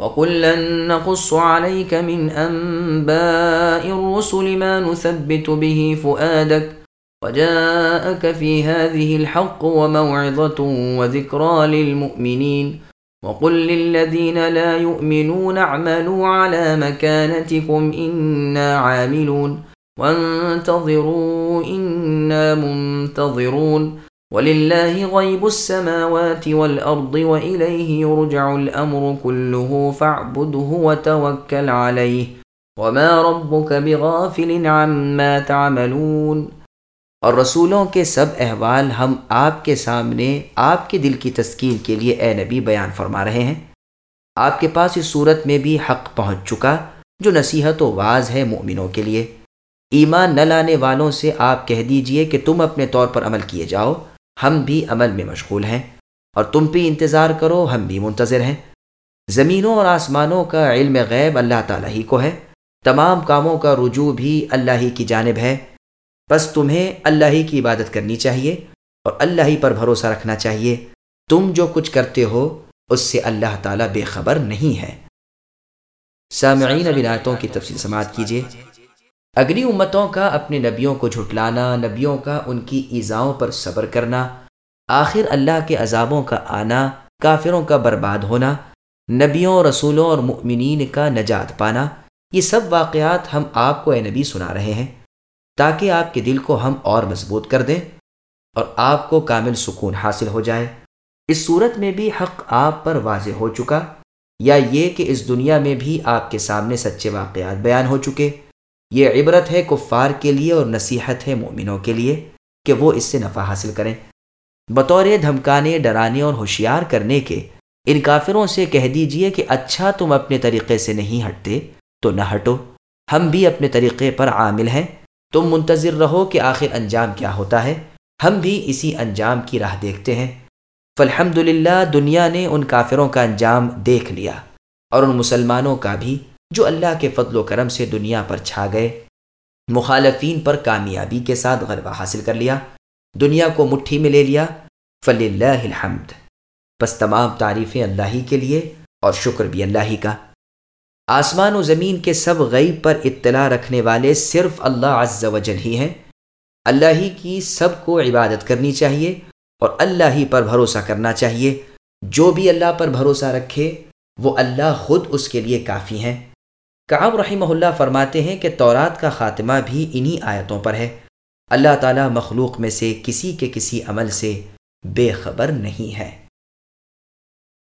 وَقُلًّا نَقُصُّ عَلَيْكَ مِنْ أَنْبَاءِ الرُّسُلِ مَا نُثَبِّتُ بِهِ فُؤَادَكَ وَجَاءَكَ فِي هَذِهِ الْحَقُّ وَمَوْعِظَةٌ وَذِكْرَى لِلْمُؤْمِنِينَ وَقُلْ لِلَّذِينَ لَا يُؤْمِنُونَ اعْمَلُوا عَلَى مَكَانَتِكُمْ إِنَّا عَامِلُونَ وَانْتَظِرُوا إِنَّا مُنْتَظِرُونَ وَلِلَّهِ غَيْبُ السَّمَاوَاتِ وَالْأَرْضِ وَإِلَيْهِ يُرْجَعُ الْأَمْرُ كُلُّهُ فَاعْبُدْهُ وَتَوَكَّلْ عَلَيْهِ وَمَا رَبُّكَ بِغَافِلٍ عَمَّا تَعْمَلُونَ۔ اور رسولوں کے سب احوال ہم آپ کے سامنے، آپ کے دل کی تسکین کے لیے اے نبی بیان فرما رہے ہیں۔ آپ کے پاس اس صورت میں بھی حق پہنچ چکا، جو نصیحت و واز ہے مومنوں کے لیے۔ ایمان نہ لانے والوں سے آپ کہہ دیجیے کہ تم اپنے طور پر عمل کیے جاؤ۔ ہم بھی عمل میں مشغول ہیں اور تم بھی انتظار کرو، ہم بھی منتظر ہیں۔ زمینوں اور آسمانوں کا علم غیب اللہ تعالیٰ ہی کو ہے۔ تمام کاموں کا رجوع بھی اللہ ہی کی جانب ہے۔ بس تمہیں اللہ ہی کی عبادت کرنی چاہیے اور اللہ ہی پر بھروسہ رکھنا چاہیے۔ تم جو کچھ کرتے ہو، اس سے اللہ تعالیٰ بے خبر نہیں ہے۔ سامعین بناتوں کی تفصیل سماعت کیجیے۔ اگلی امتوں کا اپنے نبیوں کو جھٹلانا، نبیوں کا ان کی ایزاؤں پر صبر کرنا، آخر اللہ کے عذابوں کا آنا، کافروں کا برباد ہونا، نبیوں، رسولوں اور مؤمنین کا نجات پانا، یہ سب واقعات ہم آپ کو اے نبی سنا رہے ہیں، تاکہ آپ کے دل کو ہم اور مضبوط کر دیں اور آپ کو کامل سکون حاصل ہو جائے۔ اس صورت میں بھی حق آپ پر واضح ہو چکا، یا یہ کہ اس دنیا میں بھی آپ کے سامنے سچے واقعات بیان ہو چکے۔ یہ عبرت ہے کفار کے لیے اور نصیحت ہے مومنوں کے لیے کہ وہ اس سے نفع حاصل کریں۔ بطور دھمکانے، ڈرانے اور ہوشیار کرنے کے ان کافروں سے کہہ دیجیے کہ اچھا تم اپنے طریقے سے نہیں ہٹتے تو نہ ہٹو۔ ہم بھی اپنے طریقے پر عامل ہیں۔ تم منتظر رہو کہ آخر انجام کیا ہوتا ہے۔ ہم بھی اسی انجام کی راہ دیکھتے ہیں۔ فالحمد دنیا نے ان کافروں کا انجام دیکھ لیا اور ان مسلمانوں کا بھی۔ جو اللہ کے فضل و کرم سے دنیا پر چھا گئے، مخالفین پر کامیابی کے ساتھ غلبہ حاصل کر لیا، دنیا کو مٹھی میں لے لیا فل اللہ الحمد۔ بس تمام تعریفیں اللہ ہی کے لیے اور شکر بھی اللہ ہی کا۔ آسمان و زمین کے سب غیب پر اطلاع رکھنے والے صرف اللہ عز و جل ہی ہیں۔ اللہ ہی کی سب کو عبادت کرنی چاہیے اور اللہ ہی پر بھروسہ کرنا چاہیے۔ جو بھی اللہ پر بھروسہ رکھے، وہ اللہ خود اس کے لیے کافی ہیں۔ کعب رحمہ اللہ فرماتے ہیں کہ تورات کا خاتمہ بھی انہی آیتوں پر ہے۔ اللہ تعالیٰ مخلوق میں سے کسی کے کسی عمل سے بے خبر نہیں ہے۔